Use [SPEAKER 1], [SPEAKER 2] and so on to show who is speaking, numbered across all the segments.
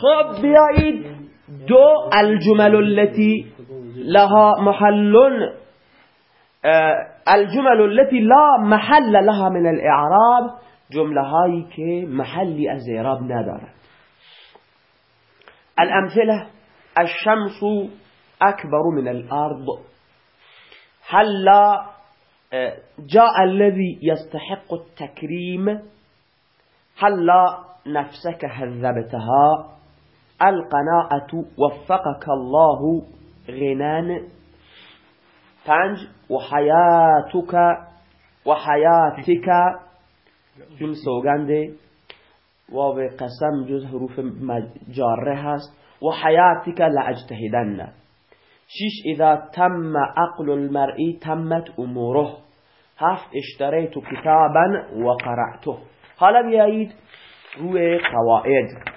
[SPEAKER 1] خب بیایید دو الجمل التي لها محل الجمل التي لا محل لها من الاعراب جمله هایی که محلی از اعراب ندارد. الامثله الشمس اكبر من الارض هلا جاء الذي يستحق التكريم؟ هلا نفسك هذبتها؟ القناعة وفقك الله غنان. پنج وحياتك وحياتك. جل سوگنده و قسم جز حروف جاره هست. و حیاتک لأجتهدن. شش اذا تم عقل المرئی تمت اموره. هفت اشتریت کتابا و قرأته حالا بیایید روی قواعد.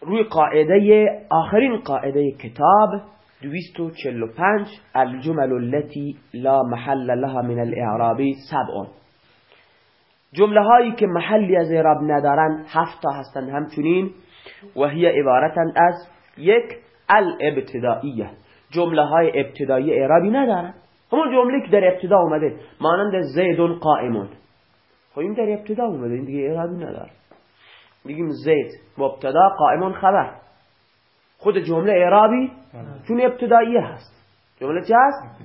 [SPEAKER 1] روی قاعده آخرین قاعده کتاب دویست چلو پنج الجمل التي لا محل لها من الاعرابی سبعون. جمله هایی که محلی از اعراب ندارن هفت تا هستند همچنین و هی عبارتن از یک الابتدائیه. جمله های ابتدایی اعرابی ندارن. همون جمله که در ابتدا اومده مانند زیدون قائمون. خب این در ابتدا اومده این دیگه اعرابی نداره. میگیم زید مبتدا قائمون خبر. خود جمله اعرابی چون ابتداییه هست. جمله چه هست؟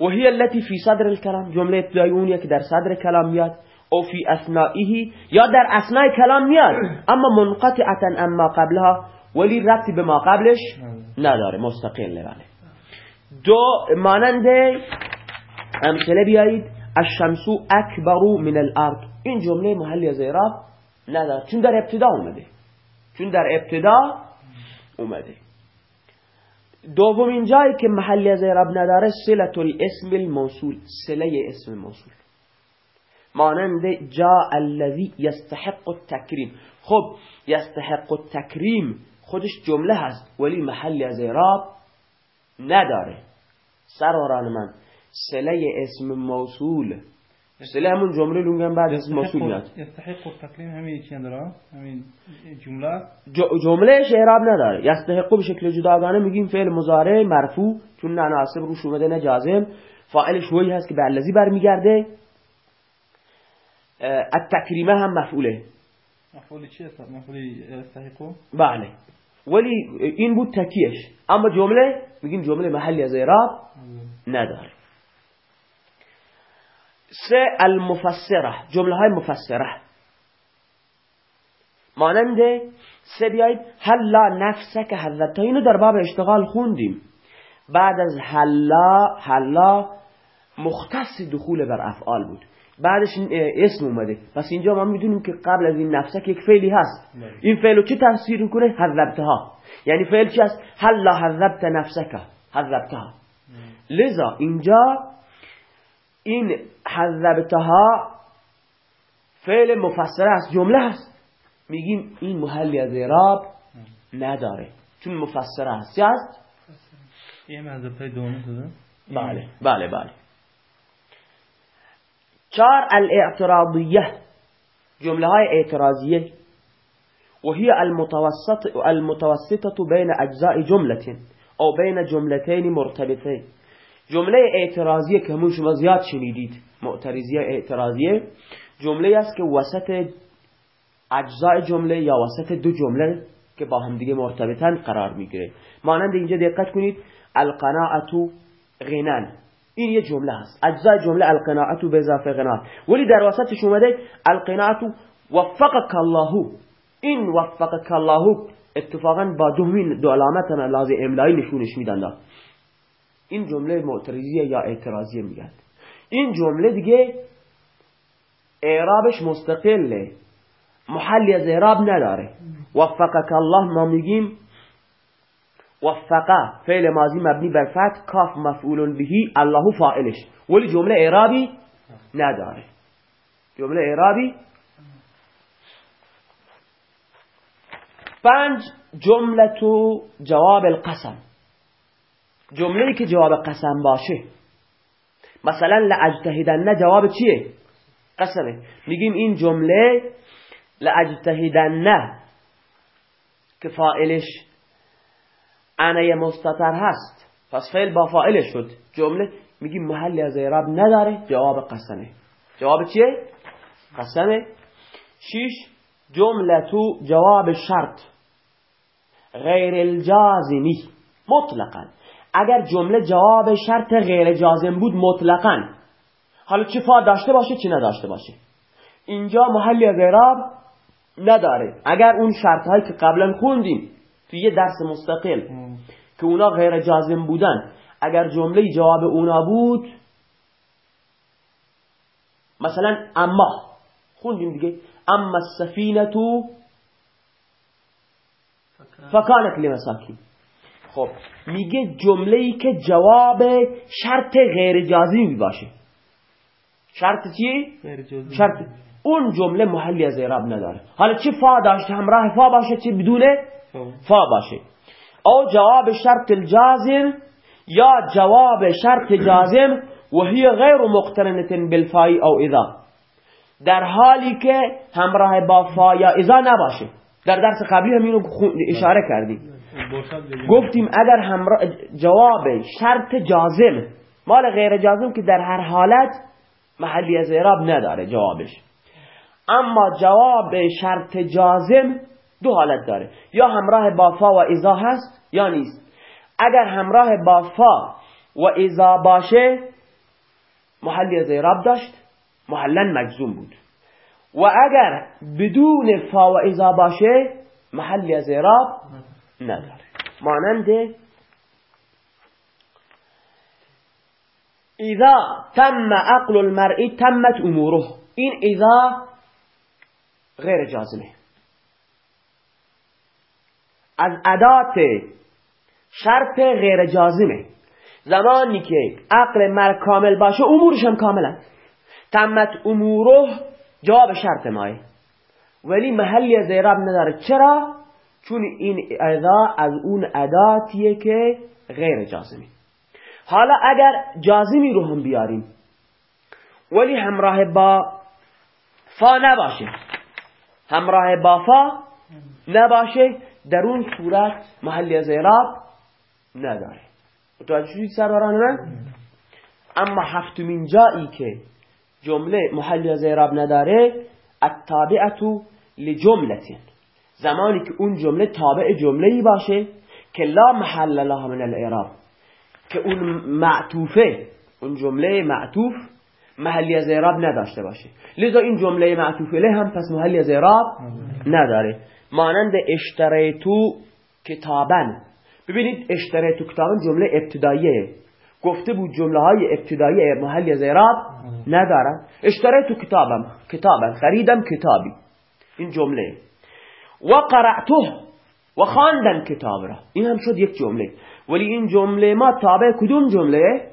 [SPEAKER 1] و هی التي فی صدر الكلام جمله ابتدایی اونیه که در صدر کلام میاد. او فی اثنائه یا در اثناء کلام میاد. اما منقطعتا اما قبلها. ولی ربطی به ما قبلش نداره. مستقل بله دو مانند امثله بیایید. الشمسو اکبرو من الارض. این جمله محلی از اعراب نداره چون در ابتدا اومده. چون در ابتدا اومده. دومین جایی که محلی از اعراب نداره صلت الاسم الموصول. صله اسم موصول. مانند جا الذی یستحق التکریم. خب یستحق التکریم خودش جمله هست ولی محلی از اعراب نداره. سروران من صله اسم موصول سله همون جمله لونگم بعد اسم موصول میاد
[SPEAKER 2] یستحق التکریم همین چی نداره همین جمله.
[SPEAKER 1] جملهش اعراب نداره. یستحق به شکل جداگانه میگیم فعل مضارع مرفوع چون نه ناسب روش اومده نه جازم. فاعلش وی هست که به الذی برمیگرده. التکریمه هم مفعوله.
[SPEAKER 2] مفعول چی است؟ مفعول یستحق؟
[SPEAKER 1] بله. ولی این بود تکیش اما جمله میگیم جمله محلی از اعراب نداره. سه المفسره جمله های مفسره. مانند سه بیایید هلا نفسک حذبتا اینو در باب اشتغال خوندیم. بعد از هلا هلا مختص دخول بر افعال بود. بعدش اسم اومده. پس اینجا ما می‌دونیم که قبل از این نفسک یک فعلی هست. این فعلو چه تفسیر می‌کنه؟ حذبتها یعنی فعل چی هست؟ هلا حذبت نفسک. حذبتها لذا اینجا این حذبتها فعل مفسره است جمله است. میگیم این محلی از اعراب نداره. چون مفسره است. چی است؟
[SPEAKER 2] یه حذبتای دومی شده؟
[SPEAKER 1] بله بله بله. چار الاعتراضیه جمله های اعتراضیه وهي المتوسط المتوسطة بين أجزاء جملة أو بين جملتين مرتبطين جمله اعتراضیه که همون شما زیاد شنیدید معترضیه اعتراضیه جمله است که وسط اجزای جمله یا وسط دو جمله که با هم دیگه مرتبطن قرار می‌گیره. مانند اینجا دقت کنید القناعت غنان. این یه جمله هست. اجزای جمله القناعت به اضافه غنات. ولی در وسطش اومده القناعت وفقك الله این وفقك الله اتفاقا با دومین دو علامت لازم املایی نشونش میدن. این جمله معترضیه یا اعتراضیه میگن. این جمله دیگه اعرابش مستقله. محلی از اعراب نداره. وفقك الله ما میگیم. وفقه فعل ماضی مبنی بر فتح کاف مفعول بهی الله فاعلش. ولی جمله اعرابی نداره. جمله اعرابی پنج جمله جواب القسم. جمله که جواب قسم باشه. مثلا لأجتهدن جواب چیه؟ قسمه. میگیم این جمله نه که فائلش انه مستتر هست. پس فعل با فائل شد. جمله میگی محلی از اعراب نداره جواب قسمه. جواب چیه؟ قسمه. شیش جمله تو جواب شرط. غیر الجازمی. مطلقا. اگر جمله جواب شرط غیر جازم بود مطلقا. حالا چه فا داشته باشه چه نداشته باشه. اینجا محلی از اعراب نداره. اگر اون شرط هایی که قبلا خوندیم توی یه درس مستقل که اونا غیر جازم بودن اگر جمله جواب اونا بود مثلا اما. خوندیم دیگه. اما السفینه تو فکانت لمساکین. خب میگه جمله ای که جواب شرط غیر جازمی باشه شرط چی؟ شرط اون جمله محلی از اعراب نداره. حالا چه فا داشته؟ همراه فا باشه چه بدون فا. باشه. او جواب شرط الجازم یا جواب شرط جازم و هی غیر مقترنه بالفای او اذا در حالی که همراه با فا یا اذا نباشه. در درس قبلی همینو اشاره کردیم. گفتیم اگر همراه جواب شرط جازم. مال غیر جازم که در هر حالت محلی از اعراب نداره جوابش. اما جواب شرط جازم دو حالت داره. یا همراه با فا و ازا هست یا نیست. اگر همراه با فا و ازا باشه محلی از اعراب داشت محلا مجزوم بود. و اگر بدون فا و ازا باشه محلی از اعراب نداره. مانند اذا تم عقل المرئی تمت اموره. این اذا غیر جازمه. از عدات شرط غیر جازمه. زمانی که عقل مرد کامل باشه امورش هم کاملا تمت اموره جواب شرط ماه. ولی محلی از اعراب نداره. چرا؟ چون این ادا از اون اداتیه که غیر جازمی. حالا اگر جازمی رو هم بیاریم ولی همراه با فا نباشه. همراه با فا نباشه در اون صورت محلی از اعراب نداره. متوجه شدید سروران من؟ اما هفتمین جایی که جمله محلی از اعراب نداره التابعتو لجملتین زمانی که اون جمله تابع جمله ای باشه که لا محل لها من الاعراب. که اون معطوفه اون جمله معطوف محلی از اعراب نداشته باشه. لذا این جمله معطوف له هم پس محلی از اعراب نداره. مانند اشتریتو کتابن. ببینید اشتریتو کتابن جمله ابتداییه. گفته بود جمله های ابتدایی محلی از اعراب ندارن. اشتریتو کتابم کتابن خریدم کتابی. این جمله. و قرعته و خواندن کتاب را. این هم شد یک جمله. ولی این جمله ما تابع کدوم جمله؟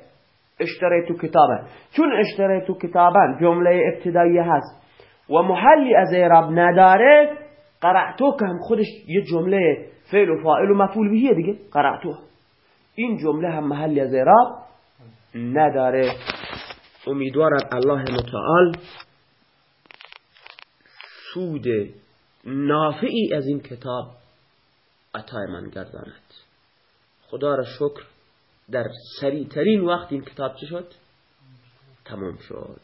[SPEAKER 1] اشتریتو کتابه چون اشتریتو کتابن جمله ابتدایی هست. و محلی از اعراب نداره قرعتو که هم خودش یه جمله فعل و فاعل و مفعول بهیه دیگه. قرعتو این جمله هم محلی از اعراب نداره. امیدوارم الله متعال سود نافعی از این کتاب عطای من گرداند خدا را شکر در سریع ترین وقت این کتاب چه شد؟ تمام شد